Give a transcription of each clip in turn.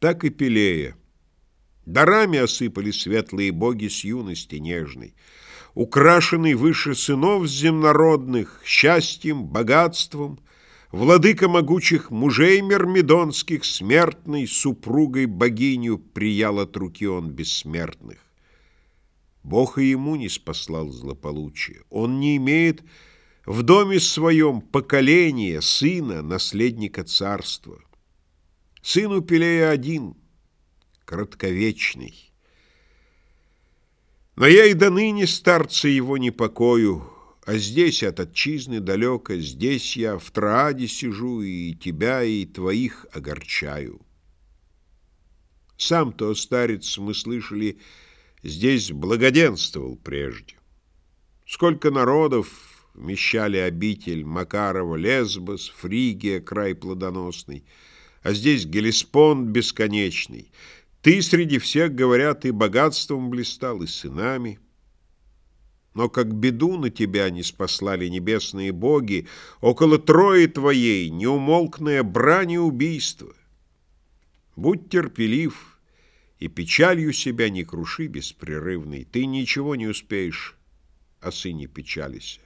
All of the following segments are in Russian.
так и Пелея. Дарами осыпали светлые боги с юности нежной, украшенный выше сынов земнородных, счастьем, богатством, владыка могучих мужей мирмидонских, смертной супругой богиню приял от руки он бессмертных. Бог и ему не спаслал злополучие. Он не имеет в доме своем поколения, сына, наследника царства. Сын у Пелея один, кратковечный. Но я и до ныне старца его не покою, а здесь от отчизны далеко, здесь я в Трааде сижу и тебя, и твоих огорчаю. Сам-то, старец, мы слышали, здесь благоденствовал прежде. Сколько народов вмещали обитель Макарова, Лесбос, Фригия, край плодоносный, а здесь Гелеспонд бесконечный — ты среди всех, говорят, и богатством блистал, и сынами. Но как беду на тебя не спаслали небесные боги, около Трои твоей неумолкная брань и убийство. Будь терпелив, и печалью себя не круши беспрерывной, ты ничего не успеешь, о сыне печалися.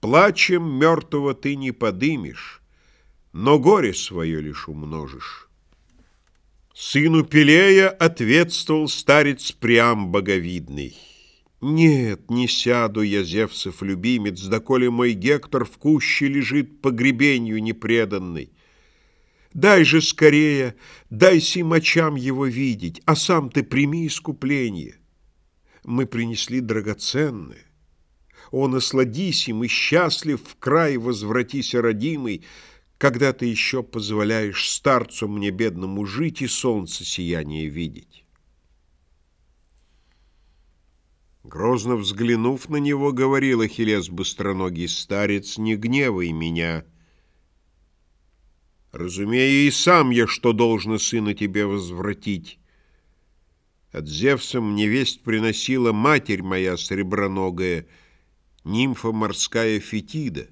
Плачем мертвого ты не подымешь, но горе свое лишь умножишь. Сыну Пелея ответствовал старец Приам боговидный. Нет, не сяду я, Зевсов любимец, доколе мой Гектор в куще лежит погребению непреданный. Дай же скорее, дай сим очам его видеть, а сам ты прими искупление. Мы принесли драгоценное. О, насладись им и счастлив в край возвратися, родимый, когда ты еще позволяешь старцу мне, бедному, жить и солнце сияние видеть. Грозно взглянув на него, говорил Ахиллес быстроногий старец, «Не гневай меня. Разумею, и сам я, что должно сына тебе возвратить. От Зевса мне весть приносила матерь моя среброногая, нимфа морская Фетида».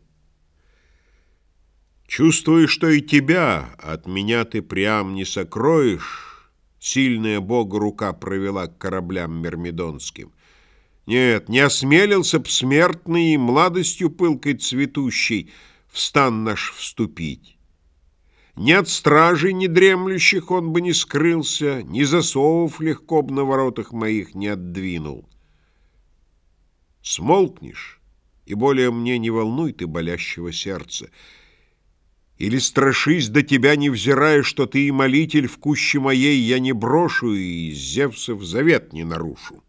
Чувствую, что и тебя от меня ты прям не сокроешь. Сильная бога рука провела к кораблям мирмидонским. Нет, не осмелился б смертный, младостью пылкой цветущей, в стан наш вступить. Ни от стражей недремлющих он бы не скрылся, Ни засовов легко б на воротах моих не отдвинул. Смолкнешь, и более мне не волнуй ты болящего сердца, или страшись до тебя, невзирая, что ты и молитель в куще моей, я не брошу и Зевсов завет не нарушу.